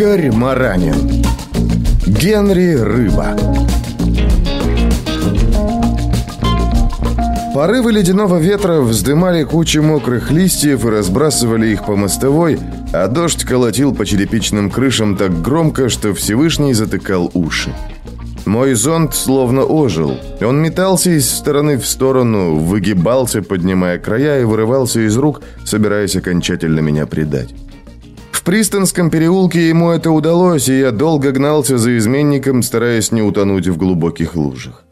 Игорь Маранин Генри Рыба Порывы ледяного ветра вздымали кучи мокрых листьев и разбрасывали их по мостовой, а дождь колотил по черепичным крышам так громко, что Всевышний затыкал уши. Мой зонт словно ожил. Он метался из стороны в сторону, выгибался, поднимая края и вырывался из рук, собираясь окончательно меня предать. В Пристонском переулке ему это удалось, и я долго гнался за изменником, стараясь не утонуть в глубоких лужах.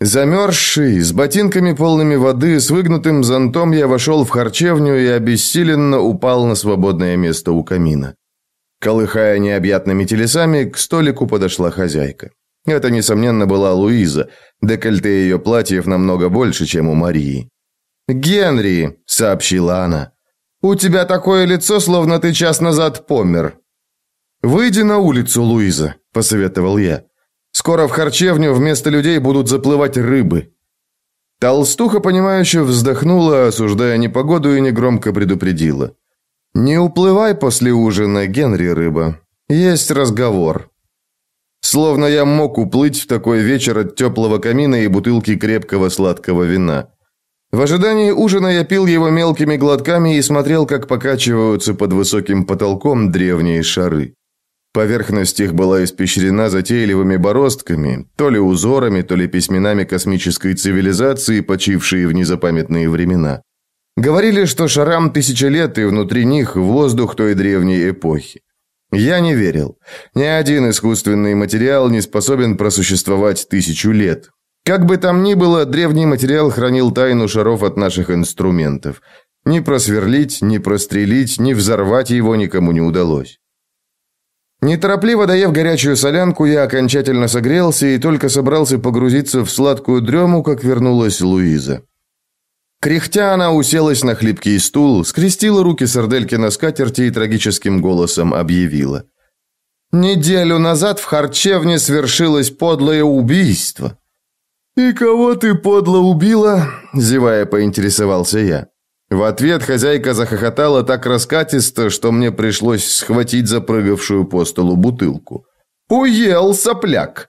Замерзший, с ботинками полными воды, с выгнутым зонтом я вошел в харчевню и обессиленно упал на свободное место у камина. Колыхая необъятными телесами, к столику подошла хозяйка. Это, несомненно, была Луиза. Декольте ее платьев намного больше, чем у Марии. «Генри», — сообщила она, — «у тебя такое лицо, словно ты час назад помер». «Выйди на улицу, Луиза», — посоветовал я. «Скоро в харчевню вместо людей будут заплывать рыбы». Толстуха, понимающе вздохнула, осуждая непогоду, и негромко предупредила. «Не уплывай после ужина, Генри Рыба. Есть разговор». Словно я мог уплыть в такой вечер от теплого камина и бутылки крепкого сладкого вина. В ожидании ужина я пил его мелкими глотками и смотрел, как покачиваются под высоким потолком древние шары. Поверхность их была испещрена затейливыми бороздками, то ли узорами, то ли письменами космической цивилизации, почившие в незапамятные времена. Говорили, что шарам тысяча лет, и внутри них воздух той древней эпохи. Я не верил. Ни один искусственный материал не способен просуществовать тысячу лет. Как бы там ни было, древний материал хранил тайну шаров от наших инструментов. Ни просверлить, ни прострелить, ни взорвать его никому не удалось. Неторопливо доев горячую солянку, я окончательно согрелся и только собрался погрузиться в сладкую дрему, как вернулась Луиза. Кряхтя она уселась на хлипкий стул, скрестила руки сардельки на скатерти и трагическим голосом объявила. «Неделю назад в харчевне свершилось подлое убийство». «И кого ты подло убила?» – зевая поинтересовался я. В ответ хозяйка захохотала так раскатисто, что мне пришлось схватить запрыгавшую по столу бутылку. «Уел, сопляк!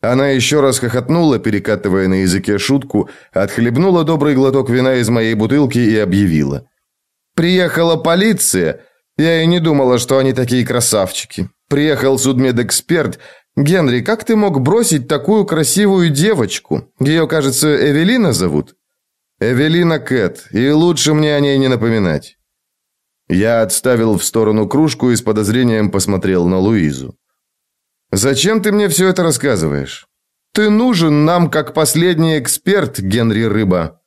Она еще раз хохотнула, перекатывая на языке шутку, отхлебнула добрый глоток вина из моей бутылки и объявила. «Приехала полиция. Я и не думала, что они такие красавчики. Приехал судмедэксперт. Генри, как ты мог бросить такую красивую девочку? Ее, кажется, Эвелина зовут?» «Эвелина Кэт, и лучше мне о ней не напоминать». Я отставил в сторону кружку и с подозрением посмотрел на Луизу. Зачем ты мне все это рассказываешь? Ты нужен нам как последний эксперт, Генри Рыба.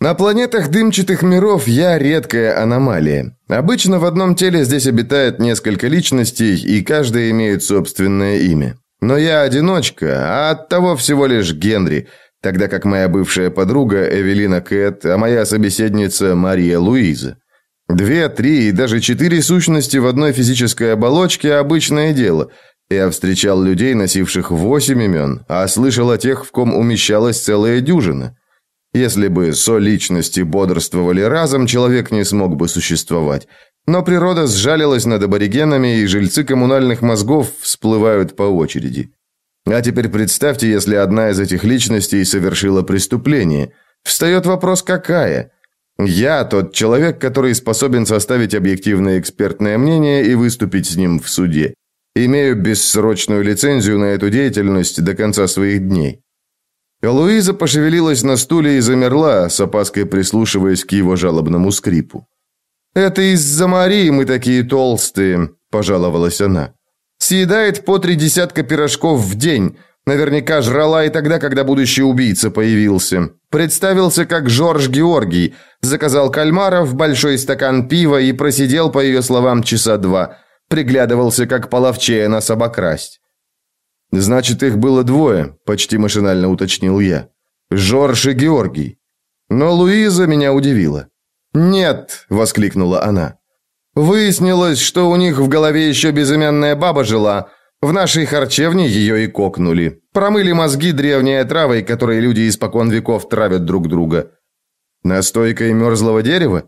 На планетах дымчатых миров я редкая аномалия. Обычно в одном теле здесь обитает несколько личностей, и каждая имеет собственное имя. Но я одиночка, а оттого всего лишь Генри, тогда как моя бывшая подруга Эвелина Кэт, а моя собеседница Мария Луиза. Две, три и даже четыре сущности в одной физической оболочке – обычное дело. Я встречал людей, носивших восемь имен, а слышал о тех, в ком умещалась целая дюжина. Если бы со-личности бодрствовали разом, человек не смог бы существовать. Но природа сжалилась над аборигенами, и жильцы коммунальных мозгов всплывают по очереди. А теперь представьте, если одна из этих личностей совершила преступление. Встает вопрос, какая – я тот человек, который способен составить объективное экспертное мнение и выступить с ним в суде. Имею бессрочную лицензию на эту деятельность до конца своих дней. Луиза пошевелилась на стуле и замерла, с опаской прислушиваясь к его жалобному скрипу. «Это из-за Марии мы такие толстые», – пожаловалась она. «Съедает по три десятка пирожков в день, Наверняка жрала и тогда, когда будущий убийца появился. Представился как Жорж Георгий, заказал кальмаров, большой стакан пива и просидел, по ее словам, часа два. Приглядывался, как половчее нас обокрасть. «Значит, их было двое», – почти машинально уточнил я. «Жорж и Георгий». Но Луиза меня удивила. «Нет», – воскликнула она. «Выяснилось, что у них в голове еще безымянная баба жила, в нашей харчевне ее и кокнули. Промыли мозги древней отравой, которой люди испокон веков травят друг друга. Настойкой мерзлого дерева?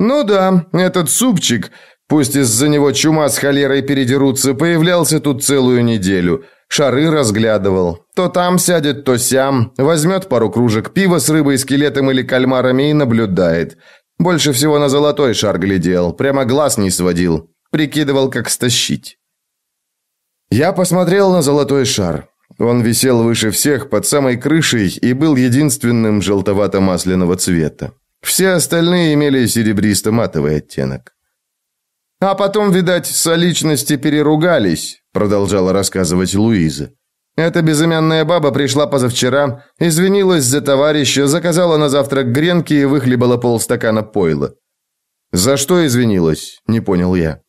Ну да, этот супчик. Пусть из-за него чума с холерой передерутся, появлялся тут целую неделю. Шары разглядывал. То там сядет, то сям. Возьмет пару кружек пива с рыбой, скелетом или кальмарами и наблюдает. Больше всего на золотой шар глядел. Прямо глаз не сводил. Прикидывал, как стащить. Я посмотрел на золотой шар. Он висел выше всех под самой крышей и был единственным желтовато-масляного цвета. Все остальные имели серебристо-матовый оттенок. А потом, видать, соличности переругались, продолжала рассказывать Луиза. Эта безымянная баба пришла позавчера, извинилась за товарища, заказала на завтрак гренки и выхлебала полстакана пойла. «За что извинилась?» – не понял я.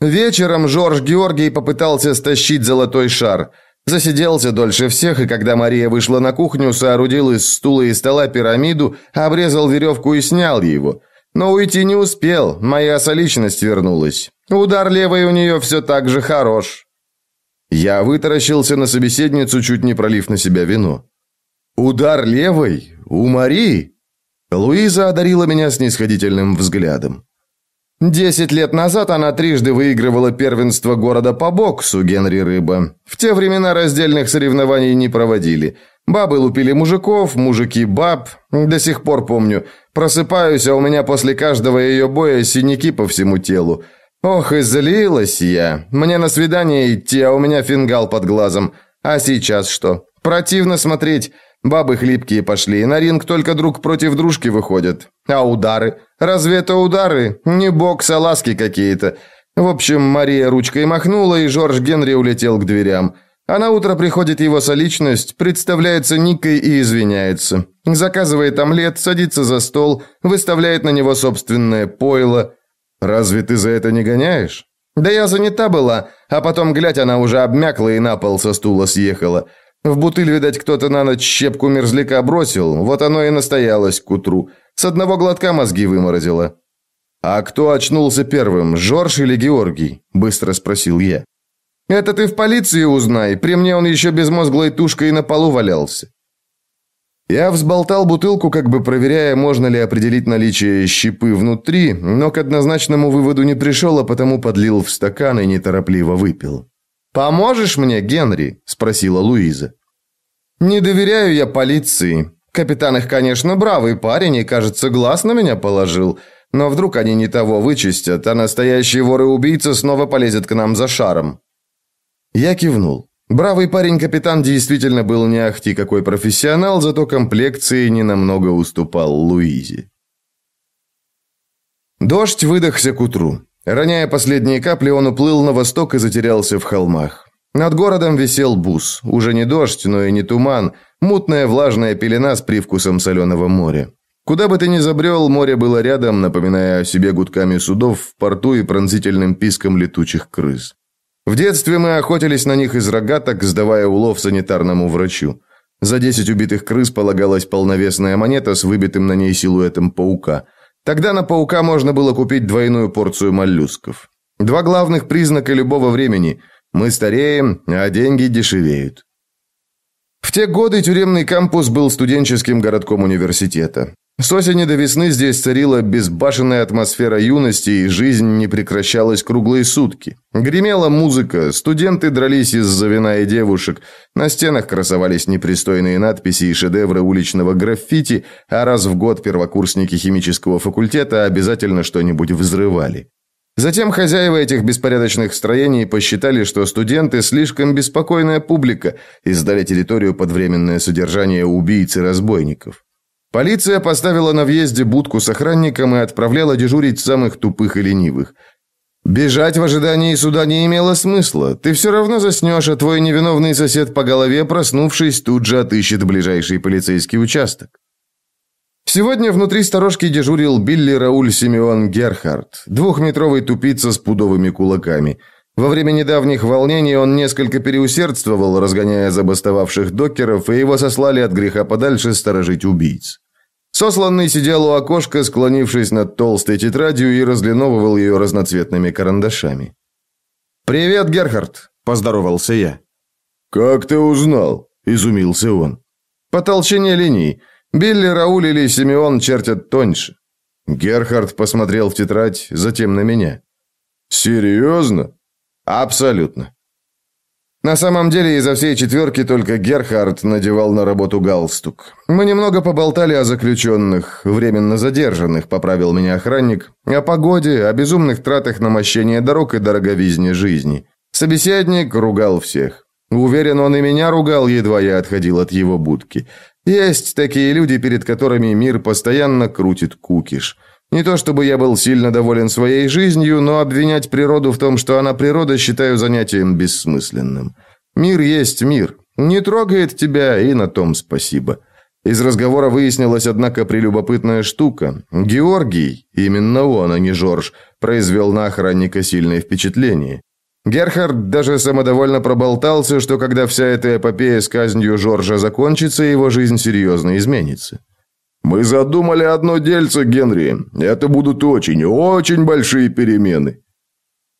Вечером Жорж Георгий попытался стащить золотой шар. Засиделся дольше всех, и когда Мария вышла на кухню, соорудил из стула и стола пирамиду, обрезал веревку и снял его. Но уйти не успел, моя соличность вернулась. Удар левой у нее все так же хорош. Я вытаращился на собеседницу, чуть не пролив на себя вино. «Удар левой? У Марии?» Луиза одарила меня снисходительным взглядом. Десять лет назад она трижды выигрывала первенство города по боксу Генри Рыба. В те времена раздельных соревнований не проводили. Бабы лупили мужиков, мужики баб. До сих пор помню. Просыпаюсь, а у меня после каждого ее боя синяки по всему телу. Ох, и злилась я. Мне на свидание идти, а у меня фингал под глазом. А сейчас что? Противно смотреть. Бабы хлипкие пошли, на ринг только друг против дружки выходят. А удары? Разве это удары? Не бокс, а ласки какие-то. В общем, Мария ручкой махнула, и Жорж Генри улетел к дверям. А на утро приходит его соличность, представляется Никой и извиняется. Заказывает омлет, садится за стол, выставляет на него собственное пойло – Разве ты за это не гоняешь? Да я занята была, а потом, глядь, она уже обмякла и на пол со стула съехала. В бутыль, видать, кто-то на ночь щепку мерзляка бросил, вот оно и настоялось к утру. С одного глотка мозги выморозило. «А кто очнулся первым, Жорж или Георгий?» – быстро спросил я. «Это ты в полиции узнай, при мне он еще безмозглой тушкой на полу валялся». Я взболтал бутылку, как бы проверяя, можно ли определить наличие щепы внутри, но к однозначному выводу не пришел, а потому подлил в стакан и неторопливо выпил. «Поможешь мне, Генри?» – спросила Луиза. «Не доверяю я полиции. Капитан их, конечно, бравый парень и, кажется, глаз на меня положил. Но вдруг они не того вычистят, а настоящий вор и убийца снова полезет к нам за шаром». Я кивнул. Бравый парень-капитан действительно был не ахти какой профессионал, зато комплекции ненамного уступал Луизе. Дождь выдохся к утру. Роняя последние капли, он уплыл на восток и затерялся в холмах. Над городом висел бус. Уже не дождь, но и не туман. Мутная влажная пелена с привкусом соленого моря. Куда бы ты ни забрел, море было рядом, напоминая о себе гудками судов в порту и пронзительным писком летучих крыс. В детстве мы охотились на них из рогаток, сдавая улов санитарному врачу. За 10 убитых крыс полагалась полновесная монета с выбитым на ней силуэтом паука. Тогда на паука можно было купить двойную порцию моллюсков. Два главных признака любого времени – мы стареем, а деньги дешевеют. В те годы тюремный кампус был студенческим городком университета. С осени до весны здесь царила безбашенная атмосфера юности, и жизнь не прекращалась круглые сутки. Гремела музыка, студенты дрались из-за вина и девушек, на стенах красовались непристойные надписи и шедевры уличного граффити, а раз в год первокурсники химического факультета обязательно что-нибудь взрывали. Затем хозяева этих беспорядочных строений посчитали, что студенты слишком беспокойная публика и сдали территорию под временное содержание убийц и разбойников. Полиция поставила на въезде будку с охранником и отправляла дежурить самых тупых и ленивых. Бежать в ожидании суда не имело смысла. Ты все равно заснешь, а твой невиновный сосед по голове, проснувшись, тут же отыщет ближайший полицейский участок. Сегодня внутри сторожки дежурил Билли Рауль Симеон Герхард, двухметровый тупица с пудовыми кулаками – во время недавних волнений он несколько переусердствовал, разгоняя забастовавших докеров, и его сослали от греха подальше сторожить убийц. Сосланный сидел у окошка, склонившись над толстой тетрадью и разлиновывал ее разноцветными карандашами. «Привет, Герхард!» – поздоровался я. «Как ты узнал?» – изумился он. «По толщине линий. Билли, Рауль или Симеон чертят тоньше». Герхард посмотрел в тетрадь, затем на меня. «Серьезно?» «Абсолютно». На самом деле, изо всей четверки только Герхард надевал на работу галстук. Мы немного поболтали о заключенных, временно задержанных, поправил меня охранник, о погоде, о безумных тратах на мощение дорог и дороговизне жизни. Собеседник ругал всех. Уверен, он и меня ругал, едва я отходил от его будки. Есть такие люди, перед которыми мир постоянно крутит кукиш. Не то чтобы я был сильно доволен своей жизнью, но обвинять природу в том, что она природа, считаю занятием бессмысленным. Мир есть мир. Не трогает тебя, и на том спасибо. Из разговора выяснилась, однако, прелюбопытная штука. Георгий, именно он, а не Жорж, произвел на охранника сильное впечатление. Герхард даже самодовольно проболтался, что когда вся эта эпопея с казнью Жоржа закончится, его жизнь серьезно изменится. Мы задумали одно дельце, Генри. Это будут очень, очень большие перемены.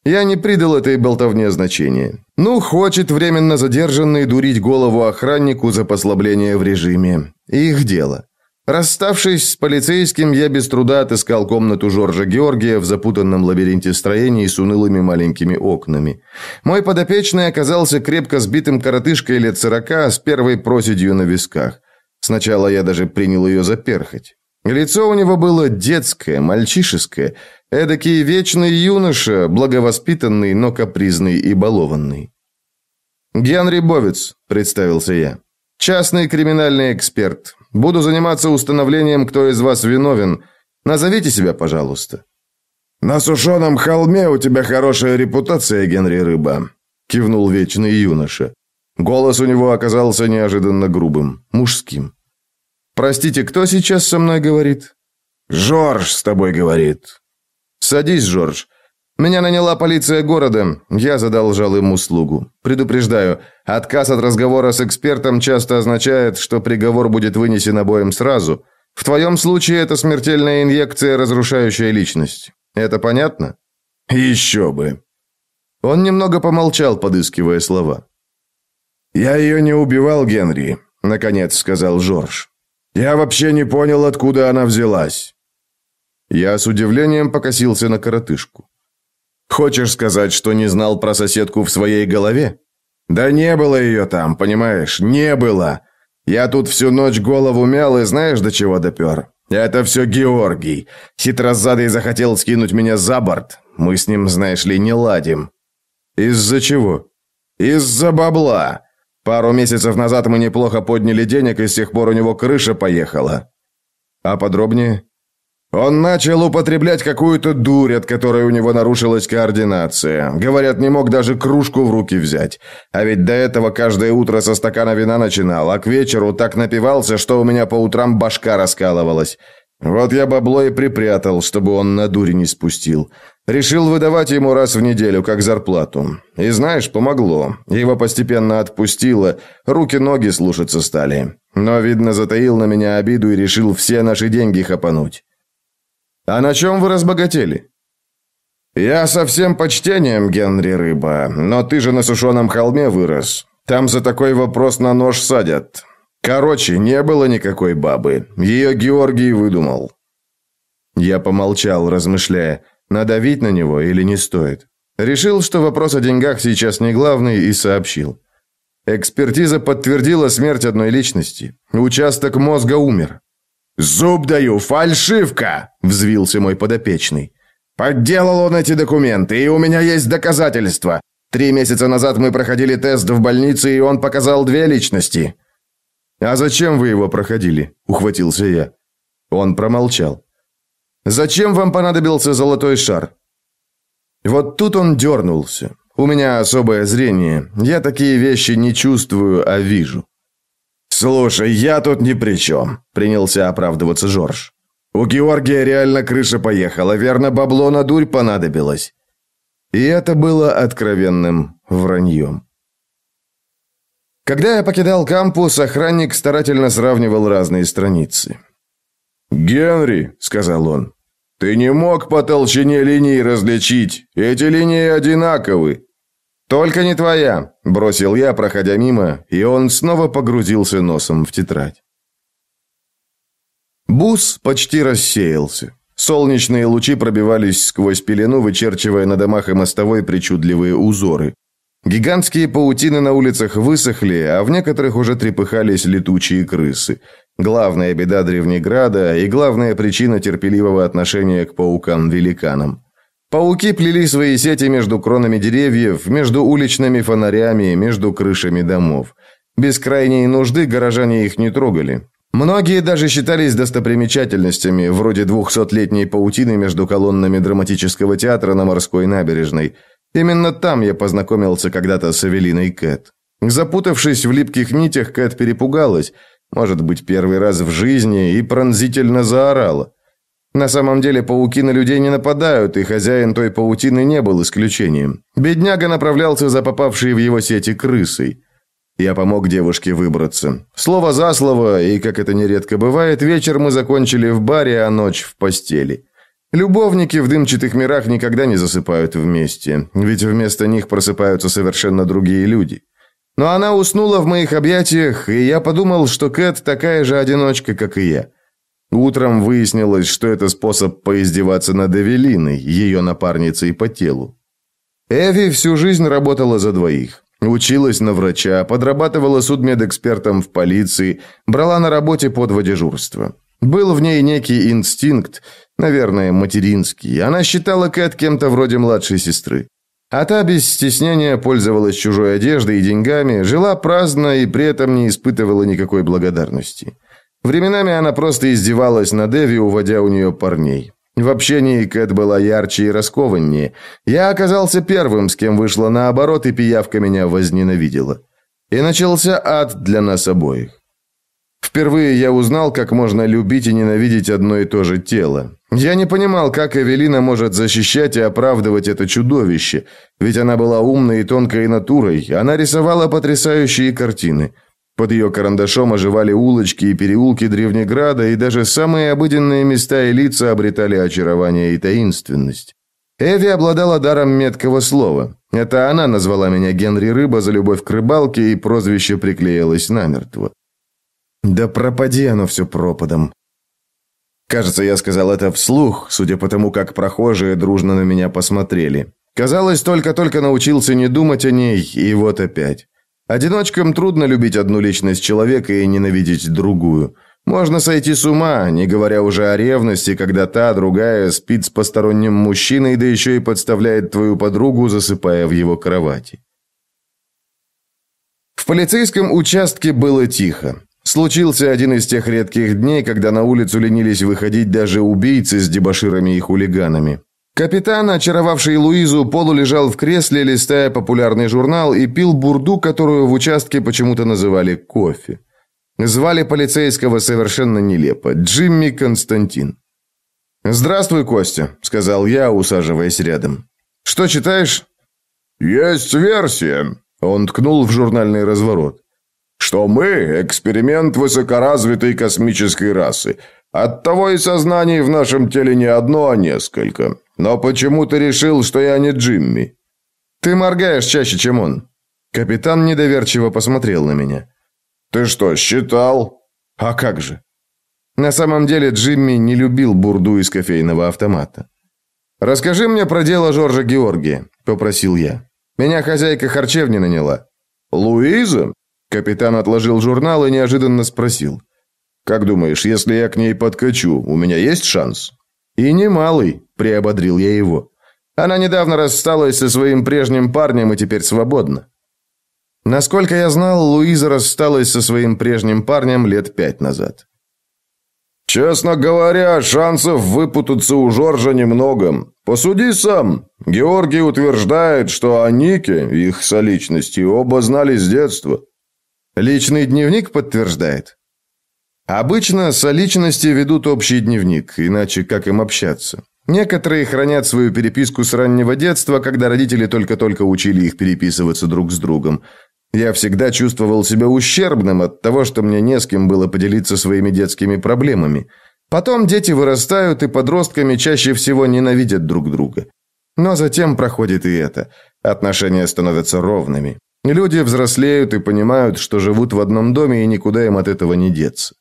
Я не придал этой болтовне значения. Ну, хочет временно задержанный дурить голову охраннику за послабление в режиме. Их дело. Расставшись с полицейским, я без труда отыскал комнату Жоржа Георгия в запутанном лабиринте строений с унылыми маленькими окнами. Мой подопечный оказался крепко сбитым коротышкой лет сорока с первой проседью на висках. Сначала я даже принял ее за перхоть. Лицо у него было детское, мальчишеское, эдакий вечный юноша, благовоспитанный, но капризный и балованный. «Генри Бовец», — представился я. «Частный криминальный эксперт. Буду заниматься установлением, кто из вас виновен. Назовите себя, пожалуйста». «На сушеном холме у тебя хорошая репутация, Генри Рыба», — кивнул вечный юноша. Голос у него оказался неожиданно грубым, мужским. «Простите, кто сейчас со мной говорит?» «Жорж с тобой говорит». «Садись, Жорж. Меня наняла полиция города. Я задолжал им услугу. Предупреждаю, отказ от разговора с экспертом часто означает, что приговор будет вынесен обоим сразу. В твоем случае это смертельная инъекция, разрушающая личность. Это понятно?» «Еще бы». Он немного помолчал, подыскивая слова. «Я ее не убивал, Генри», — наконец сказал Жорж. «Я вообще не понял, откуда она взялась». Я с удивлением покосился на коротышку. «Хочешь сказать, что не знал про соседку в своей голове?» «Да не было ее там, понимаешь, не было. Я тут всю ночь голову мял и знаешь, до чего допер? Это все Георгий. Хитрозадый захотел скинуть меня за борт. Мы с ним, знаешь ли, не ладим». «Из-за чего?» «Из-за бабла. Пару месяцев назад мы неплохо подняли денег, и с тех пор у него крыша поехала. А подробнее? Он начал употреблять какую-то дурь, от которой у него нарушилась координация. Говорят, не мог даже кружку в руки взять. А ведь до этого каждое утро со стакана вина начинал, а к вечеру так напивался, что у меня по утрам башка раскалывалась. Вот я бабло и припрятал, чтобы он на дури не спустил. Решил выдавать ему раз в неделю, как зарплату. И знаешь, помогло. Его постепенно отпустило, руки-ноги слушаться стали. Но, видно, затаил на меня обиду и решил все наши деньги хапануть. А на чем вы разбогатели? Я со всем почтением, Генри Рыба, но ты же на сушеном холме вырос. Там за такой вопрос на нож садят. Короче, не было никакой бабы. Ее Георгий выдумал. Я помолчал, размышляя, надавить на него или не стоит. Решил, что вопрос о деньгах сейчас не главный, и сообщил. Экспертиза подтвердила смерть одной личности. Участок мозга умер. «Зуб даю, фальшивка!» – взвился мой подопечный. «Подделал он эти документы, и у меня есть доказательства. Три месяца назад мы проходили тест в больнице, и он показал две личности. «А зачем вы его проходили?» – ухватился я. Он промолчал. «Зачем вам понадобился золотой шар?» Вот тут он дернулся. У меня особое зрение. Я такие вещи не чувствую, а вижу. «Слушай, я тут ни при чем», – принялся оправдываться Жорж. «У Георгия реально крыша поехала, верно, бабло на дурь понадобилось». И это было откровенным враньем. Когда я покидал кампус, охранник старательно сравнивал разные страницы. «Генри», — сказал он, — «ты не мог по толщине линий различить. Эти линии одинаковы». «Только не твоя», — бросил я, проходя мимо, и он снова погрузился носом в тетрадь. Бус почти рассеялся. Солнечные лучи пробивались сквозь пелену, вычерчивая на домах и мостовой причудливые узоры. Гигантские паутины на улицах высохли, а в некоторых уже трепыхались летучие крысы. Главная беда Древнеграда и главная причина терпеливого отношения к паукам-великанам. Пауки плели свои сети между кронами деревьев, между уличными фонарями, между крышами домов. Без крайней нужды горожане их не трогали. Многие даже считались достопримечательностями, вроде двухсотлетней паутины между колоннами драматического театра на морской набережной. Именно там я познакомился когда-то с Эвелиной Кэт. Запутавшись в липких нитях, Кэт перепугалась, может быть, первый раз в жизни, и пронзительно заорала. На самом деле пауки на людей не нападают, и хозяин той паутины не был исключением. Бедняга направлялся за попавшей в его сети крысой. Я помог девушке выбраться. Слово за слово, и, как это нередко бывает, вечер мы закончили в баре, а ночь в постели. Любовники в дымчатых мирах никогда не засыпают вместе, ведь вместо них просыпаются совершенно другие люди. Но она уснула в моих объятиях, и я подумал, что Кэт такая же одиночка, как и я. Утром выяснилось, что это способ поиздеваться над Эвелиной, ее напарницей по телу. Эви всю жизнь работала за двоих. Училась на врача, подрабатывала судмедэкспертом в полиции, брала на работе по два дежурства. Был в ней некий инстинкт, наверное, материнский. Она считала Кэт кем-то вроде младшей сестры. А та без стеснения пользовалась чужой одеждой и деньгами, жила праздно и при этом не испытывала никакой благодарности. Временами она просто издевалась над Эви, уводя у нее парней. В общении Кэт была ярче и раскованнее. Я оказался первым, с кем вышла наоборот, и пиявка меня возненавидела. И начался ад для нас обоих. Впервые я узнал, как можно любить и ненавидеть одно и то же тело. Я не понимал, как Эвелина может защищать и оправдывать это чудовище, ведь она была умной и тонкой натурой, она рисовала потрясающие картины. Под ее карандашом оживали улочки и переулки Древнеграда, и даже самые обыденные места и лица обретали очарование и таинственность. Эви обладала даром меткого слова. Это она назвала меня Генри Рыба за любовь к рыбалке, и прозвище приклеилось намертво. Да пропади оно все пропадом. Кажется, я сказал это вслух, судя по тому, как прохожие дружно на меня посмотрели. Казалось, только-только научился не думать о ней, и вот опять. Одиночкам трудно любить одну личность человека и ненавидеть другую. Можно сойти с ума, не говоря уже о ревности, когда та, другая, спит с посторонним мужчиной, да еще и подставляет твою подругу, засыпая в его кровати. В полицейском участке было тихо. Случился один из тех редких дней, когда на улицу ленились выходить даже убийцы с дебоширами и хулиганами. Капитан, очаровавший Луизу, полулежал в кресле, листая популярный журнал и пил бурду, которую в участке почему-то называли кофе. Звали полицейского совершенно нелепо – Джимми Константин. «Здравствуй, Костя», – сказал я, усаживаясь рядом. «Что читаешь?» «Есть версия», – он ткнул в журнальный разворот. «Что мы – эксперимент высокоразвитой космической расы. Оттого и сознаний в нашем теле не одно, а несколько. Но почему ты решил, что я не Джимми? Ты моргаешь чаще, чем он. Капитан недоверчиво посмотрел на меня. Ты что, считал? А как же? На самом деле Джимми не любил бурду из кофейного автомата. Расскажи мне про дело Жоржа Георгия, попросил я. Меня хозяйка харчевни наняла. Луиза? Капитан отложил журнал и неожиданно спросил: "Как думаешь, если я к ней подкачу, у меня есть шанс?" «И немалый», – приободрил я его. «Она недавно рассталась со своим прежним парнем и теперь свободна». Насколько я знал, Луиза рассталась со своим прежним парнем лет пять назад. «Честно говоря, шансов выпутаться у Жоржа немного. Посуди сам. Георгий утверждает, что о Нике, их соличности, оба знали с детства». «Личный дневник подтверждает?» Обычно соличности ведут общий дневник, иначе как им общаться? Некоторые хранят свою переписку с раннего детства, когда родители только-только учили их переписываться друг с другом. Я всегда чувствовал себя ущербным от того, что мне не с кем было поделиться своими детскими проблемами. Потом дети вырастают и подростками чаще всего ненавидят друг друга. Но затем проходит и это. Отношения становятся ровными. Люди взрослеют и понимают, что живут в одном доме и никуда им от этого не деться.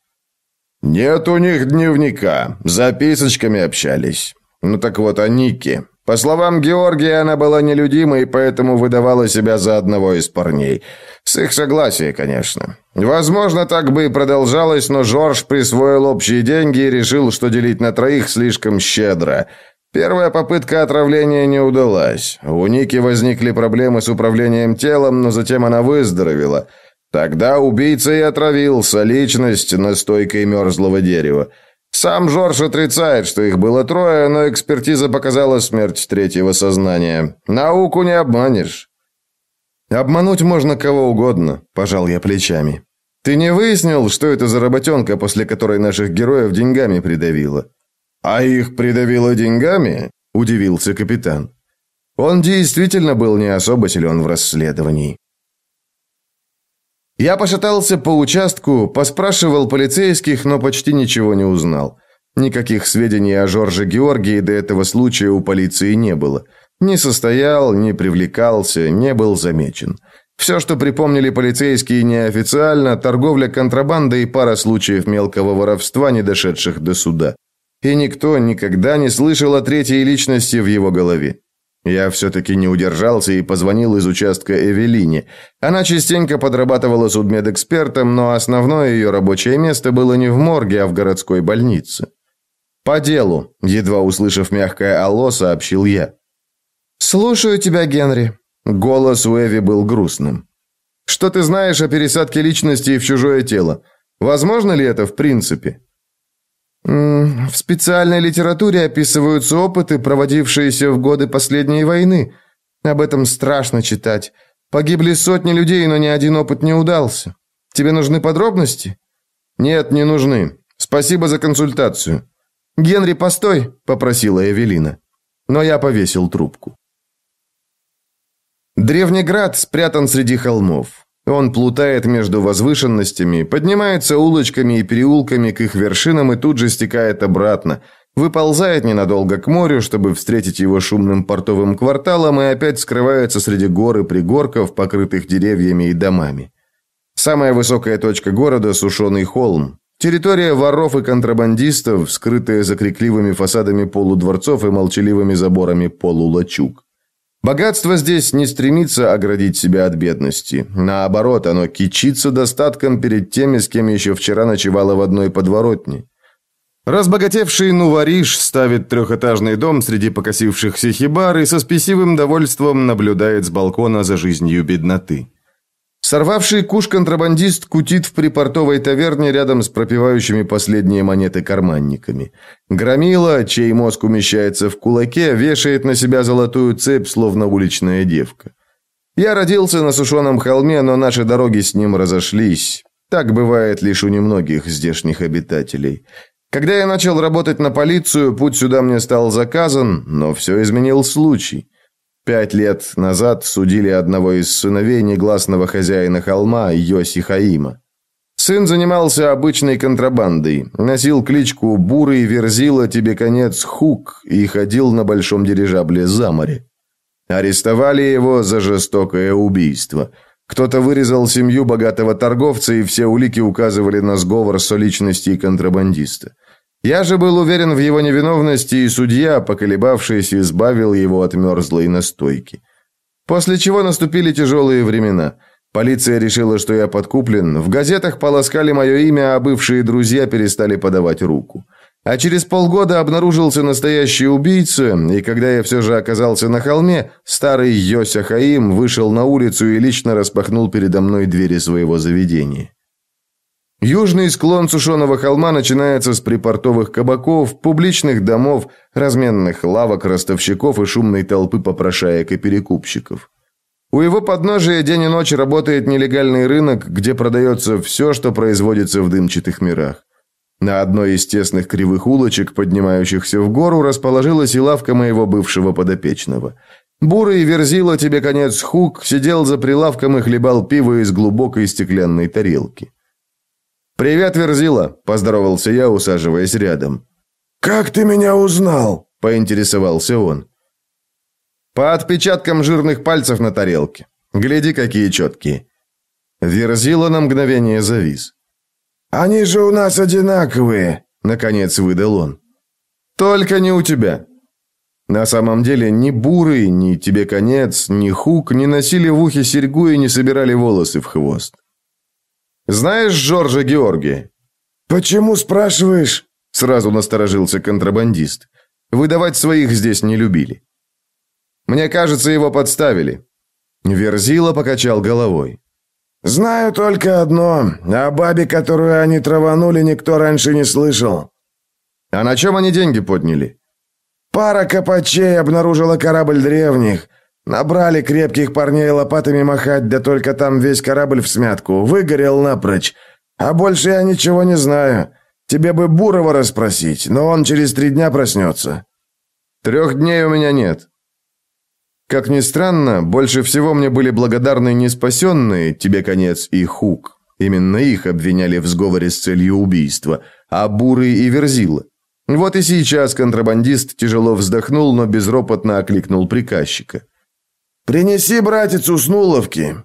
Нет у них дневника, записочками общались. Ну так вот о Нике. По словам Георгия, она была нелюдимой, поэтому выдавала себя за одного из парней. С их согласия, конечно. Возможно, так бы и продолжалось, но Жорж присвоил общие деньги и решил, что делить на троих слишком щедро. Первая попытка отравления не удалась. У Ники возникли проблемы с управлением телом, но затем она выздоровела. Тогда убийца и отравился, личность настойкой мерзлого дерева. Сам Жорж отрицает, что их было трое, но экспертиза показала смерть третьего сознания. Науку не обманешь. Обмануть можно кого угодно, пожал я плечами. Ты не выяснил, что это за работенка, после которой наших героев деньгами придавило? А их придавило деньгами? удивился капитан. Он действительно был не особо силен в расследовании. Я пошатался по участку, поспрашивал полицейских, но почти ничего не узнал. Никаких сведений о Жорже Георгии до этого случая у полиции не было. Не состоял, не привлекался, не был замечен. Все, что припомнили полицейские неофициально, торговля контрабандой и пара случаев мелкого воровства, не дошедших до суда. И никто никогда не слышал о третьей личности в его голове. Я все-таки не удержался и позвонил из участка Эвелине. Она частенько подрабатывала судмедэкспертом, но основное ее рабочее место было не в морге, а в городской больнице. «По делу», – едва услышав мягкое «алло», сообщил я. «Слушаю тебя, Генри». Голос у Эви был грустным. «Что ты знаешь о пересадке личности в чужое тело? Возможно ли это в принципе?» В специальной литературе описываются опыты, проводившиеся в годы последней войны. Об этом страшно читать. Погибли сотни людей, но ни один опыт не удался. Тебе нужны подробности? Нет, не нужны. Спасибо за консультацию. Генри, постой, попросила Эвелина. Но я повесил трубку. Древнеград спрятан среди холмов. Он плутает между возвышенностями, поднимается улочками и переулками к их вершинам и тут же стекает обратно, выползает ненадолго к морю, чтобы встретить его шумным портовым кварталом и опять скрывается среди гор и пригорков, покрытых деревьями и домами. Самая высокая точка города – Сушеный холм. Территория воров и контрабандистов, скрытая за крикливыми фасадами полудворцов и молчаливыми заборами полулачуг. Богатство здесь не стремится оградить себя от бедности. Наоборот, оно кичится достатком перед теми, с кем еще вчера ночевало в одной подворотне. Разбогатевший Нувариш ставит трехэтажный дом среди покосившихся хибар и со спесивым довольством наблюдает с балкона за жизнью бедноты. Сорвавший куш контрабандист кутит в припортовой таверне рядом с пропивающими последние монеты карманниками. Громила, чей мозг умещается в кулаке, вешает на себя золотую цепь, словно уличная девка. Я родился на сушеном холме, но наши дороги с ним разошлись. Так бывает лишь у немногих здешних обитателей. Когда я начал работать на полицию, путь сюда мне стал заказан, но все изменил случай. Пять лет назад судили одного из сыновей негласного хозяина холма, Йоси Хаима. Сын занимался обычной контрабандой, носил кличку Бурый Верзила тебе конец Хук и ходил на большом дирижабле за море. Арестовали его за жестокое убийство. Кто-то вырезал семью богатого торговца, и все улики указывали на сговор со личностью контрабандиста. Я же был уверен в его невиновности, и судья, поколебавшись, избавил его от мерзлой настойки. После чего наступили тяжелые времена. Полиция решила, что я подкуплен, в газетах полоскали мое имя, а бывшие друзья перестали подавать руку. А через полгода обнаружился настоящий убийца, и когда я все же оказался на холме, старый Йося Хаим вышел на улицу и лично распахнул передо мной двери своего заведения. Южный склон сушеного холма начинается с припортовых кабаков, публичных домов, разменных лавок, ростовщиков и шумной толпы попрошаек и перекупщиков. У его подножия день и ночь работает нелегальный рынок, где продается все, что производится в дымчатых мирах. На одной из тесных кривых улочек, поднимающихся в гору, расположилась и лавка моего бывшего подопечного. Бурый верзила тебе конец хук, сидел за прилавком и хлебал пиво из глубокой стеклянной тарелки. «Привет, Верзила!» – поздоровался я, усаживаясь рядом. «Как ты меня узнал?» – поинтересовался он. «По отпечаткам жирных пальцев на тарелке. Гляди, какие четкие». Верзила на мгновение завис. Они же у нас одинаковые!» Наконец выдал он. «Только не у тебя!» На самом деле ни Бурый, ни Тебе Конец, ни Хук не носили в ухе серьгу и не собирали волосы в хвост. «Знаешь Жоржа Георгия?» «Почему спрашиваешь?» Сразу насторожился контрабандист. Выдавать своих здесь не любили. Мне кажется, его подставили. Верзила покачал головой. Знаю только одно. О бабе, которую они траванули, никто раньше не слышал. А на чем они деньги подняли? Пара копачей обнаружила корабль древних. Набрали крепких парней лопатами махать, да только там весь корабль в смятку. Выгорел напрочь. А больше я ничего не знаю. Тебе бы Бурова расспросить, но он через три дня проснется». «Трех дней у меня нет». Как ни странно, больше всего мне были благодарны не спасенные, тебе конец и Хук. Именно их обвиняли в сговоре с целью убийства, а Бурый и Верзила. Вот и сейчас контрабандист тяжело вздохнул, но безропотно окликнул приказчика. «Принеси, братец, уснуловки!»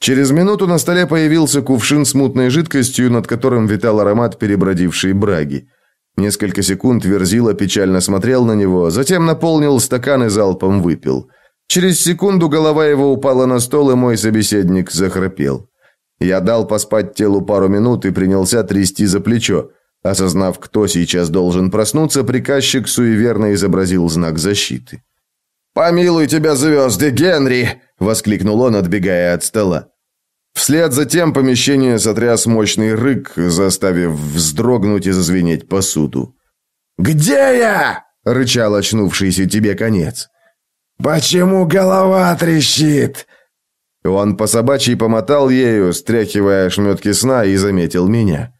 Через минуту на столе появился кувшин с мутной жидкостью, над которым витал аромат перебродившей браги. Несколько секунд Верзила печально смотрел на него, затем наполнил стакан и залпом выпил. Через секунду голова его упала на стол, и мой собеседник захрапел. Я дал поспать телу пару минут и принялся трясти за плечо. Осознав, кто сейчас должен проснуться, приказчик суеверно изобразил знак защиты. «Помилуй тебя, звезды, Генри!» – воскликнул он, отбегая от стола. Вслед за тем помещение сотряс мощный рык, заставив вздрогнуть и зазвенеть посуду. «Где я?» – рычал очнувшийся тебе конец. «Почему голова трещит?» Он по собачьей помотал ею, стряхивая шметки сна, и заметил меня.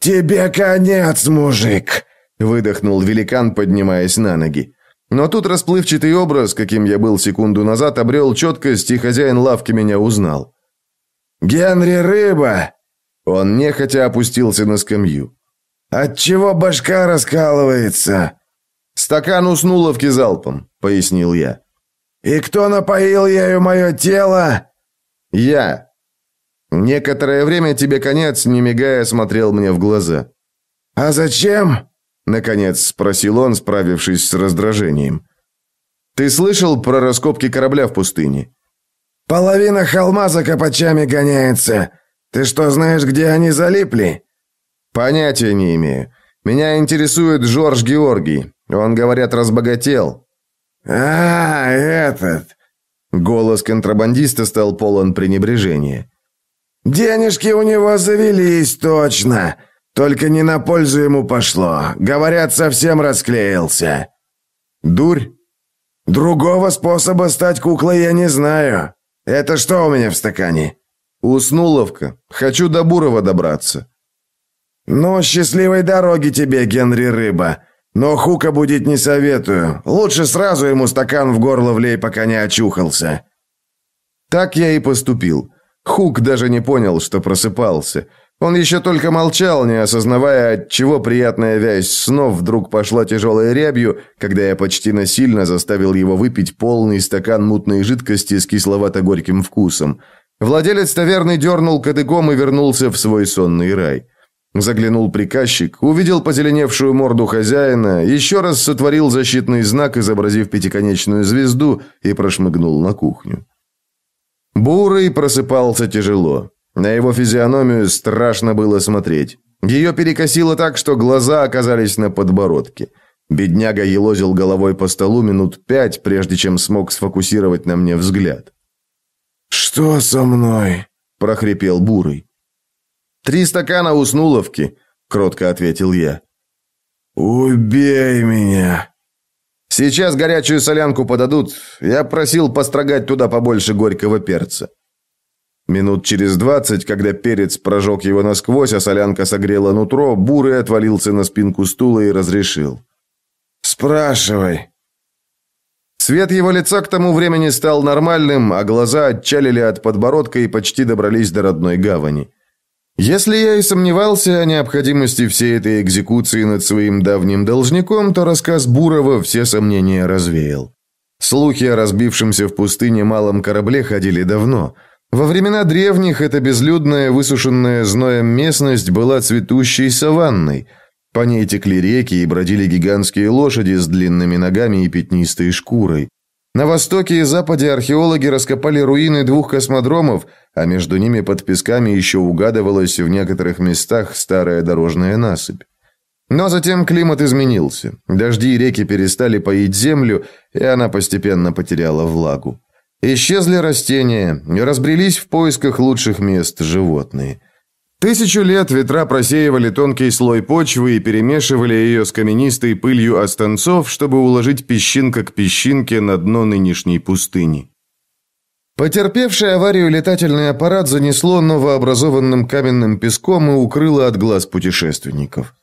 «Тебе конец, мужик!» – выдохнул великан, поднимаясь на ноги. Но тут расплывчатый образ, каким я был секунду назад, обрел четкость, и хозяин лавки меня узнал. «Генри Рыба!» Он нехотя опустился на скамью. «Отчего башка раскалывается?» «Стакан уснуловки залпом», — пояснил я. «И кто напоил ею мое тело?» «Я». Некоторое время тебе конец, не мигая, смотрел мне в глаза. «А зачем?» Наконец спросил он, справившись с раздражением. «Ты слышал про раскопки корабля в пустыне?» «Половина холма за копачами гоняется. Ты что, знаешь, где они залипли?» «Понятия не имею. Меня интересует Жорж Георгий. Он, говорят, разбогател». «А, этот...» Голос контрабандиста стал полон пренебрежения. «Денежки у него завелись, точно. Только не на пользу ему пошло. Говорят, совсем расклеился. Дурь? Другого способа стать куклой я не знаю. Это что у меня в стакане? Уснуловка. Хочу до Бурова добраться. Ну, счастливой дороги тебе, Генри Рыба. Но Хука будить не советую. Лучше сразу ему стакан в горло влей, пока не очухался. Так я и поступил. Хук даже не понял, что просыпался. Он еще только молчал, не осознавая, от чего приятная вязь снов вдруг пошла тяжелой рябью, когда я почти насильно заставил его выпить полный стакан мутной жидкости с кисловато-горьким вкусом. Владелец таверны дернул кадыком и вернулся в свой сонный рай. Заглянул приказчик, увидел позеленевшую морду хозяина, еще раз сотворил защитный знак, изобразив пятиконечную звезду, и прошмыгнул на кухню. Бурый просыпался тяжело. На его физиономию страшно было смотреть. Ее перекосило так, что глаза оказались на подбородке. Бедняга елозил головой по столу минут пять, прежде чем смог сфокусировать на мне взгляд. «Что со мной?» – прохрипел Бурый. «Три стакана уснуловки», – кротко ответил я. «Убей меня!» «Сейчас горячую солянку подадут. Я просил построгать туда побольше горького перца». Минут через двадцать, когда перец прожег его насквозь, а солянка согрела нутро, Бурый отвалился на спинку стула и разрешил. «Спрашивай». Цвет его лица к тому времени стал нормальным, а глаза отчалили от подбородка и почти добрались до родной гавани. Если я и сомневался о необходимости всей этой экзекуции над своим давним должником, то рассказ Бурова все сомнения развеял. Слухи о разбившемся в пустыне малом корабле ходили давно – Во времена древних эта безлюдная, высушенная зноем местность была цветущей саванной. По ней текли реки и бродили гигантские лошади с длинными ногами и пятнистой шкурой. На востоке и западе археологи раскопали руины двух космодромов, а между ними под песками еще угадывалась в некоторых местах старая дорожная насыпь. Но затем климат изменился. Дожди и реки перестали поить землю, и она постепенно потеряла влагу. Исчезли растения, разбрелись в поисках лучших мест животные. Тысячу лет ветра просеивали тонкий слой почвы и перемешивали ее с каменистой пылью останцов, чтобы уложить песчинка к песчинке на дно нынешней пустыни. Потерпевший аварию летательный аппарат занесло новообразованным каменным песком и укрыло от глаз путешественников.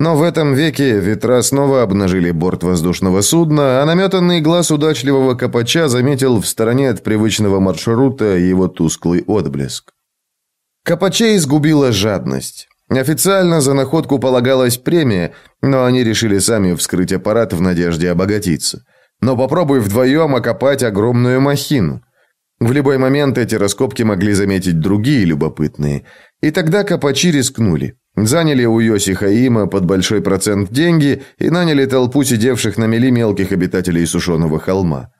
Но в этом веке ветра снова обнажили борт воздушного судна, а наметанный глаз удачливого копача заметил в стороне от привычного маршрута его тусклый отблеск. Копачей изгубила жадность. Официально за находку полагалась премия, но они решили сами вскрыть аппарат в надежде обогатиться. Но попробуй вдвоем окопать огромную махину. В любой момент эти раскопки могли заметить другие любопытные. И тогда копачи рискнули. Заняли у Йоси Хаима под большой процент деньги и наняли толпу сидевших на мели мелких обитателей Сушеного холма.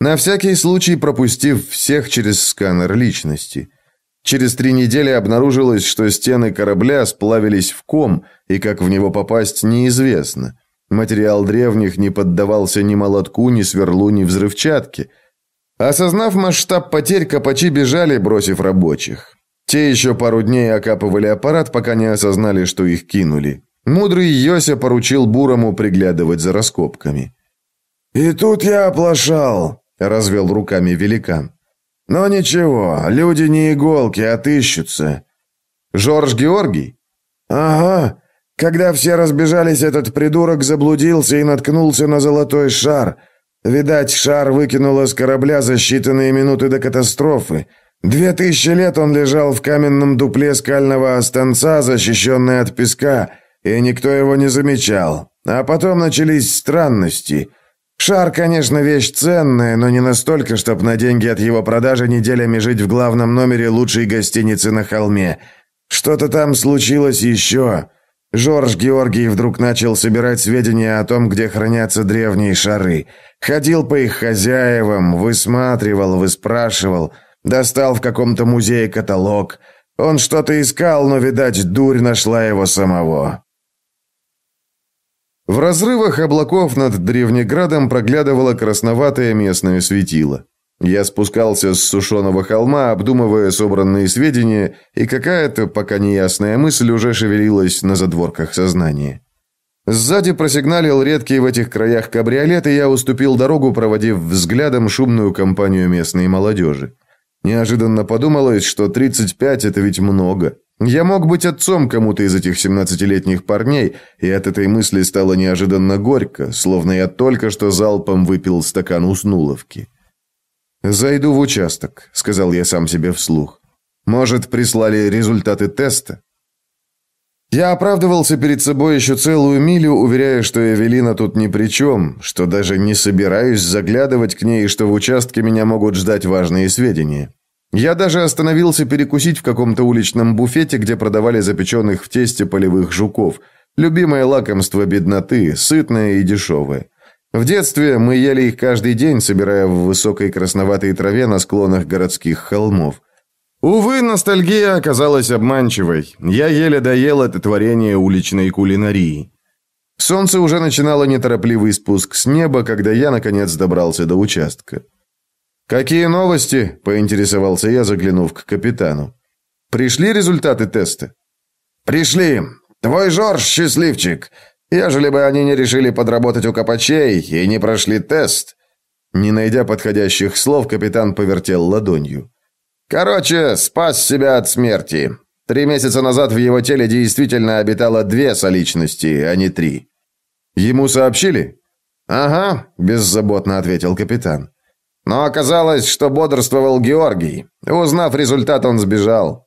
На всякий случай пропустив всех через сканер личности. Через три недели обнаружилось, что стены корабля сплавились в ком, и как в него попасть неизвестно. Материал древних не поддавался ни молотку, ни сверлу, ни взрывчатке. Осознав масштаб потерь, копачи бежали, бросив рабочих. Те еще пару дней окапывали аппарат, пока не осознали, что их кинули. Мудрый Йося поручил Бурому приглядывать за раскопками. «И тут я оплошал», — развел руками великан. «Но ничего, люди не иголки, а отыщутся». «Жорж Георгий?» «Ага. Когда все разбежались, этот придурок заблудился и наткнулся на золотой шар. Видать, шар выкинуло с корабля за считанные минуты до катастрофы. Две тысячи лет он лежал в каменном дупле скального останца, защищенный от песка, и никто его не замечал. А потом начались странности. Шар, конечно, вещь ценная, но не настолько, чтобы на деньги от его продажи неделями жить в главном номере лучшей гостиницы на холме. Что-то там случилось еще. Жорж Георгий вдруг начал собирать сведения о том, где хранятся древние шары. Ходил по их хозяевам, высматривал, выспрашивал – Достал в каком-то музее каталог. Он что-то искал, но, видать, дурь нашла его самого. В разрывах облаков над Древнеградом проглядывало красноватое местное светило. Я спускался с сушеного холма, обдумывая собранные сведения, и какая-то пока неясная мысль уже шевелилась на задворках сознания. Сзади просигналил редкий в этих краях кабриолет, и я уступил дорогу, проводив взглядом шумную компанию местной молодежи. Неожиданно подумалось, что 35 – это ведь много. Я мог быть отцом кому-то из этих 17-летних парней, и от этой мысли стало неожиданно горько, словно я только что залпом выпил стакан уснуловки. «Зайду в участок», – сказал я сам себе вслух. «Может, прислали результаты теста?» Я оправдывался перед собой еще целую милю, уверяя, что Эвелина тут ни при чем, что даже не собираюсь заглядывать к ней, и что в участке меня могут ждать важные сведения. Я даже остановился перекусить в каком-то уличном буфете, где продавали запеченных в тесте полевых жуков. Любимое лакомство бедноты, сытное и дешевое. В детстве мы ели их каждый день, собирая в высокой красноватой траве на склонах городских холмов. Увы, ностальгия оказалась обманчивой. Я еле доел это творение уличной кулинарии. Солнце уже начинало неторопливый спуск с неба, когда я, наконец, добрался до участка. «Какие новости?» – поинтересовался я, заглянув к капитану. «Пришли результаты теста?» «Пришли. Твой Жорж счастливчик. Ежели бы они не решили подработать у копачей и не прошли тест...» Не найдя подходящих слов, капитан повертел ладонью. Короче, спас себя от смерти. Три месяца назад в его теле действительно обитало две соличности, а не три. Ему сообщили? Ага, беззаботно ответил капитан. Но оказалось, что бодрствовал Георгий. Узнав результат, он сбежал.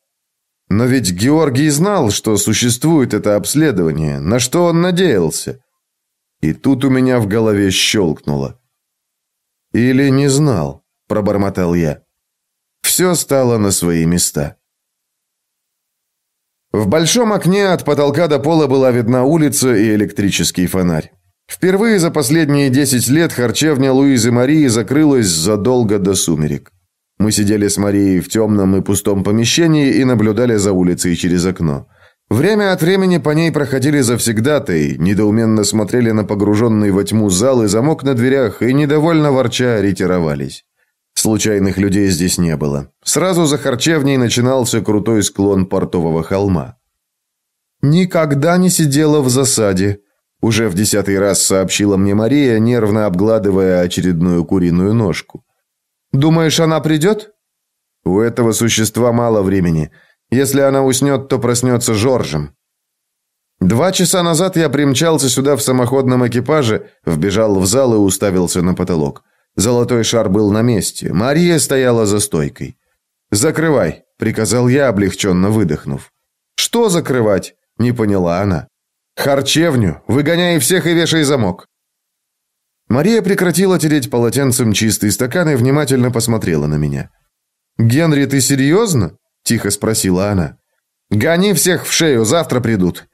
Но ведь Георгий знал, что существует это обследование. На что он надеялся? И тут у меня в голове щелкнуло. «Или не знал», – пробормотал я. Все стало на свои места. В большом окне от потолка до пола была видна улица и электрический фонарь. Впервые за последние десять лет харчевня Луизы Марии закрылась задолго до сумерек. Мы сидели с Марией в темном и пустом помещении и наблюдали за улицей через окно. Время от времени по ней проходили завсегдатые, недоуменно смотрели на погруженный во тьму зал и замок на дверях и, недовольно ворча, ретировались. Случайных людей здесь не было. Сразу за харчевней начинался крутой склон портового холма. «Никогда не сидела в засаде», – уже в десятый раз сообщила мне Мария, нервно обгладывая очередную куриную ножку. «Думаешь, она придет?» «У этого существа мало времени. Если она уснет, то проснется Жоржем. Два часа назад я примчался сюда в самоходном экипаже, вбежал в зал и уставился на потолок. Золотой шар был на месте. Мария стояла за стойкой. «Закрывай», — приказал я, облегченно выдохнув. «Что закрывать?» — не поняла она. «Харчевню! Выгоняй всех и вешай замок!» Мария прекратила тереть полотенцем чистый стакан и внимательно посмотрела на меня. «Генри, ты серьезно?» тихо спросила она. Гони всех в шею, завтра придут.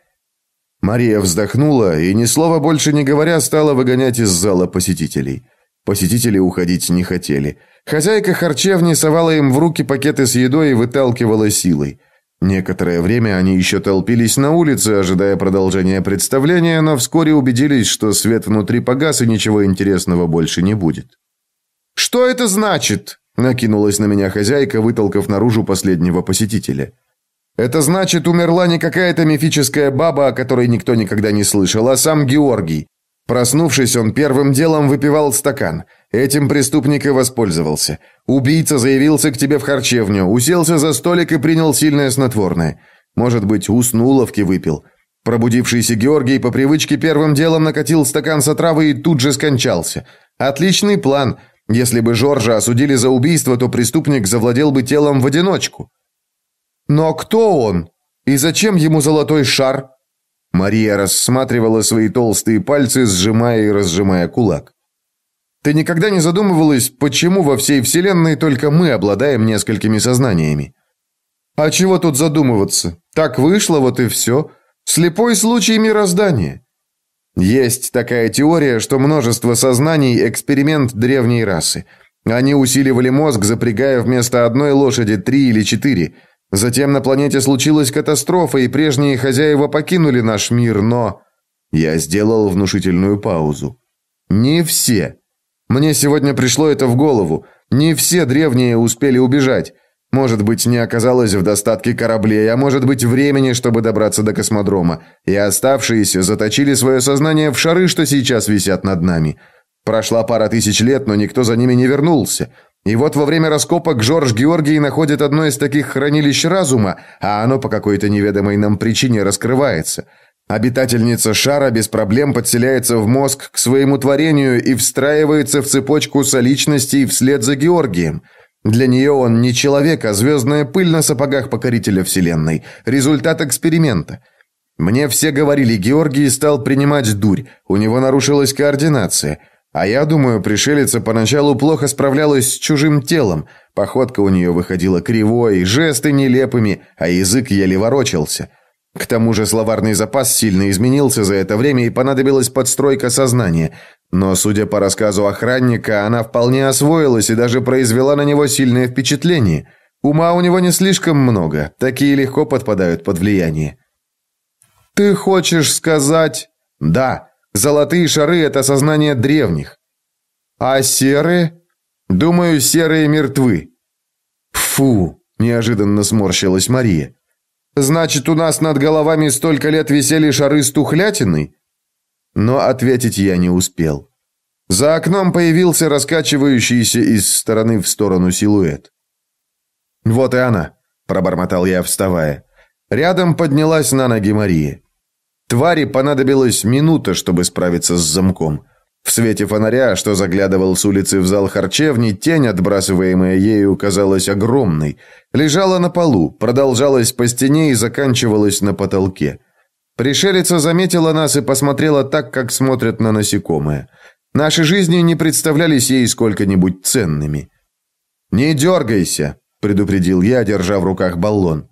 Мария вздохнула и ни слова больше не говоря стала выгонять из зала посетителей. Посетители уходить не хотели. Хозяйка харчевни совала им в руки пакеты с едой и выталкивала силой. Некоторое время они еще толпились на улице, ожидая продолжения представления, но вскоре убедились, что свет внутри погас и ничего интересного больше не будет. «Что это значит?» Накинулась на меня хозяйка, вытолкав наружу последнего посетителя. Это значит, умерла не какая-то мифическая баба, о которой никто никогда не слышал, а сам Георгий. Проснувшись, он первым делом выпивал стакан. Этим преступник и воспользовался. Убийца заявился к тебе в харчевню, уселся за столик и принял сильное снотворное. Может быть, уснуловки выпил. Пробудившийся Георгий по привычке первым делом накатил стакан с отравой и тут же скончался. Отличный план – если бы Жоржа осудили за убийство, то преступник завладел бы телом в одиночку. Но кто он? И зачем ему золотой шар? Мария рассматривала свои толстые пальцы, сжимая и разжимая кулак. Ты никогда не задумывалась, почему во всей вселенной только мы обладаем несколькими сознаниями? А чего тут задумываться? Так вышло, вот и все. Слепой случай мироздания. Есть такая теория, что множество сознаний – эксперимент древней расы. Они усиливали мозг, запрягая вместо одной лошади три или четыре. Затем на планете случилась катастрофа, и прежние хозяева покинули наш мир, но... Я сделал внушительную паузу. Не все. Мне сегодня пришло это в голову. Не все древние успели убежать. Может быть, не оказалось в достатке кораблей, а может быть, времени, чтобы добраться до космодрома, и оставшиеся заточили свое сознание в шары, что сейчас висят над нами. Прошла пара тысяч лет, но никто за ними не вернулся. И вот во время раскопок Жорж Георгий находит одно из таких хранилищ разума, а оно по какой-то неведомой нам причине раскрывается. Обитательница шара без проблем подселяется в мозг к своему творению и встраивается в цепочку соличностей вслед за Георгием – для нее он не человек, а звездная пыль на сапогах покорителя Вселенной. Результат эксперимента. Мне все говорили, Георгий стал принимать дурь, у него нарушилась координация. А я думаю, пришелица поначалу плохо справлялась с чужим телом. Походка у нее выходила кривой, жесты нелепыми, а язык еле ворочался. К тому же словарный запас сильно изменился за это время и понадобилась подстройка сознания. Но, судя по рассказу охранника, она вполне освоилась и даже произвела на него сильное впечатление. Ума у него не слишком много, такие легко подпадают под влияние. «Ты хочешь сказать...» «Да, золотые шары – это сознание древних». «А серые?» «Думаю, серые мертвы». «Фу!» – неожиданно сморщилась Мария. «Значит, у нас над головами столько лет висели шары с тухлятиной?» но ответить я не успел. За окном появился раскачивающийся из стороны в сторону силуэт. «Вот и она», – пробормотал я, вставая. Рядом поднялась на ноги Мария. Твари понадобилась минута, чтобы справиться с замком. В свете фонаря, что заглядывал с улицы в зал харчевни, тень, отбрасываемая ею, казалась огромной. Лежала на полу, продолжалась по стене и заканчивалась на потолке. Пришелица заметила нас и посмотрела так, как смотрят на насекомое. Наши жизни не представлялись ей сколько-нибудь ценными. «Не дергайся!» – предупредил я, держа в руках баллон.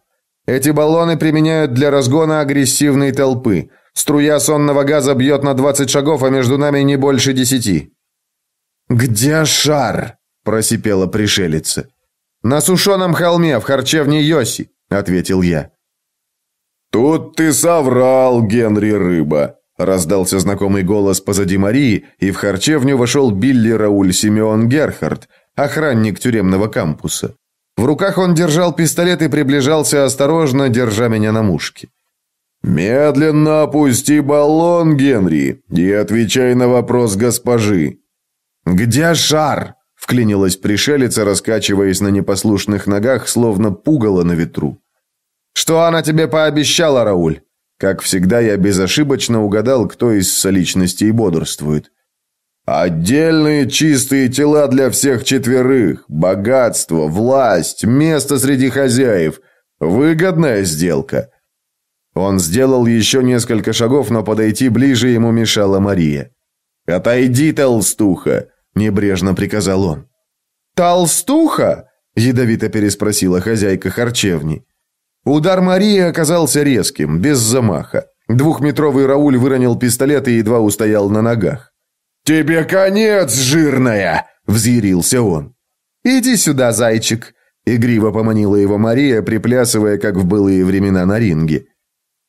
«Эти баллоны применяют для разгона агрессивной толпы. Струя сонного газа бьет на 20 шагов, а между нами не больше десяти». «Где шар?» – просипела пришелица. «На сушеном холме, в харчевне Йоси», – ответил я. «Тут ты соврал, Генри Рыба», – раздался знакомый голос позади Марии, и в харчевню вошел Билли Рауль Симеон Герхард, охранник тюремного кампуса. В руках он держал пистолет и приближался осторожно, держа меня на мушке. «Медленно опусти баллон, Генри, и отвечай на вопрос госпожи». «Где шар?» – вклинилась пришелица, раскачиваясь на непослушных ногах, словно пугало на ветру. «Что она тебе пообещала, Рауль?» Как всегда, я безошибочно угадал, кто из соличностей бодрствует. Отдельные чистые тела для всех четверых, богатство, власть, место среди хозяев. Выгодная сделка. Он сделал еще несколько шагов, но подойти ближе ему мешала Мария. «Отойди, толстуха!» – небрежно приказал он. «Толстуха?» – ядовито переспросила хозяйка харчевни. Удар Марии оказался резким, без замаха. Двухметровый Рауль выронил пистолет и едва устоял на ногах. «Тебе конец, жирная!» – взъярился он. «Иди сюда, зайчик!» – игриво поманила его Мария, приплясывая, как в былые времена на ринге.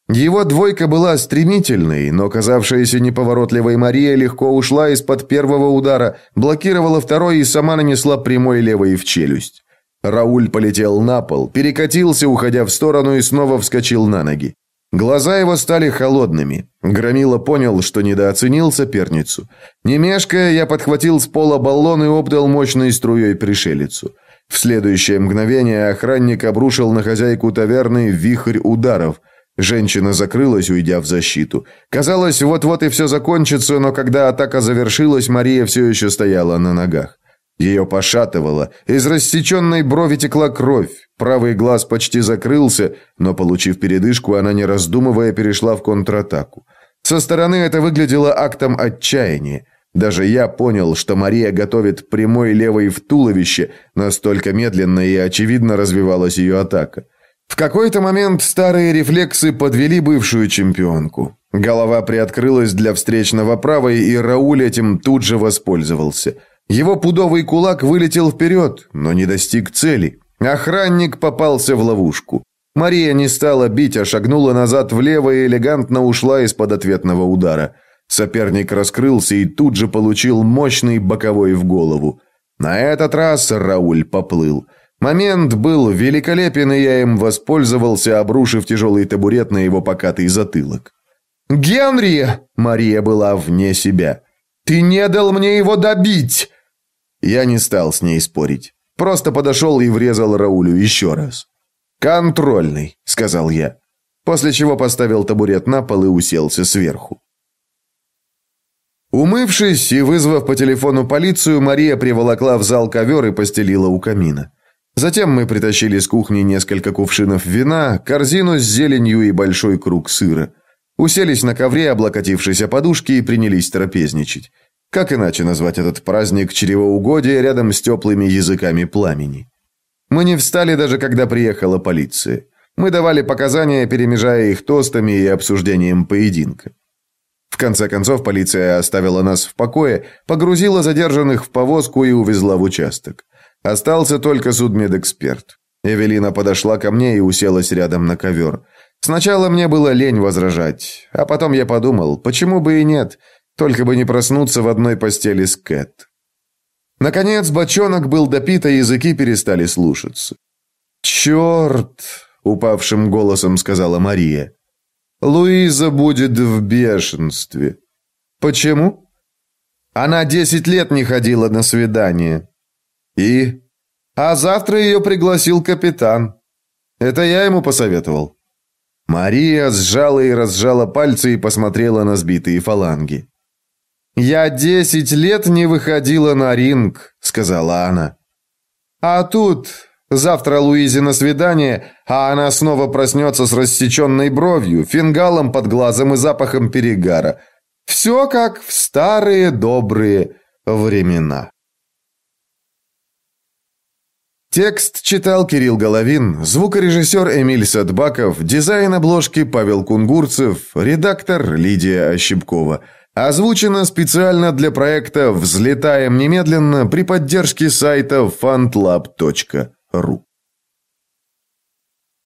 Его двойка была стремительной, но казавшаяся неповоротливой Мария легко ушла из-под первого удара, блокировала второй и сама нанесла прямой левой в челюсть. Рауль полетел на пол, перекатился, уходя в сторону и снова вскочил на ноги. Глаза его стали холодными. Громила понял, что недооценил соперницу. Не мешкая, я подхватил с пола баллон и обдал мощной струей пришелицу. В следующее мгновение охранник обрушил на хозяйку таверны вихрь ударов. Женщина закрылась, уйдя в защиту. Казалось, вот-вот и все закончится, но когда атака завершилась, Мария все еще стояла на ногах. Ее пошатывало, из рассеченной брови текла кровь, правый глаз почти закрылся, но, получив передышку, она, не раздумывая, перешла в контратаку. Со стороны это выглядело актом отчаяния. Даже я понял, что Мария готовит прямой левой в туловище, настолько медленно и очевидно развивалась ее атака. В какой-то момент старые рефлексы подвели бывшую чемпионку. Голова приоткрылась для встречного правой, и Рауль этим тут же воспользовался – его пудовый кулак вылетел вперед, но не достиг цели. Охранник попался в ловушку. Мария не стала бить, а шагнула назад влево и элегантно ушла из-под ответного удара. Соперник раскрылся и тут же получил мощный боковой в голову. На этот раз Рауль поплыл. Момент был великолепен, и я им воспользовался, обрушив тяжелый табурет на его покатый затылок. «Генри!» – Мария была вне себя. «Ты не дал мне его добить!» Я не стал с ней спорить. Просто подошел и врезал Раулю еще раз. «Контрольный», — сказал я. После чего поставил табурет на пол и уселся сверху. Умывшись и вызвав по телефону полицию, Мария приволокла в зал ковер и постелила у камина. Затем мы притащили с кухни несколько кувшинов вина, корзину с зеленью и большой круг сыра. Уселись на ковре, облокотившись о подушки, и принялись трапезничать. Как иначе назвать этот праздник чревоугодия рядом с теплыми языками пламени? Мы не встали даже когда приехала полиция. Мы давали показания, перемежая их тостами и обсуждением поединка. В конце концов полиция оставила нас в покое, погрузила задержанных в повозку и увезла в участок. Остался только судмедэксперт. Эвелина подошла ко мне и уселась рядом на ковер. Сначала мне было лень возражать, а потом я подумал, почему бы и нет – только бы не проснуться в одной постели с Кэт. Наконец, бочонок был допит, а языки перестали слушаться. «Черт!» — упавшим голосом сказала Мария. «Луиза будет в бешенстве». «Почему?» «Она десять лет не ходила на свидание». «И?» «А завтра ее пригласил капитан». «Это я ему посоветовал». Мария сжала и разжала пальцы и посмотрела на сбитые фаланги. «Я десять лет не выходила на ринг», — сказала она. «А тут завтра Луизе на свидание, а она снова проснется с рассеченной бровью, фингалом под глазом и запахом перегара. Все как в старые добрые времена». Текст читал Кирилл Головин, звукорежиссер Эмиль Садбаков, дизайн обложки Павел Кунгурцев, редактор Лидия Ощепкова. Озвучено специально для проекта «Взлетаем немедленно» при поддержке сайта fundlab.ru.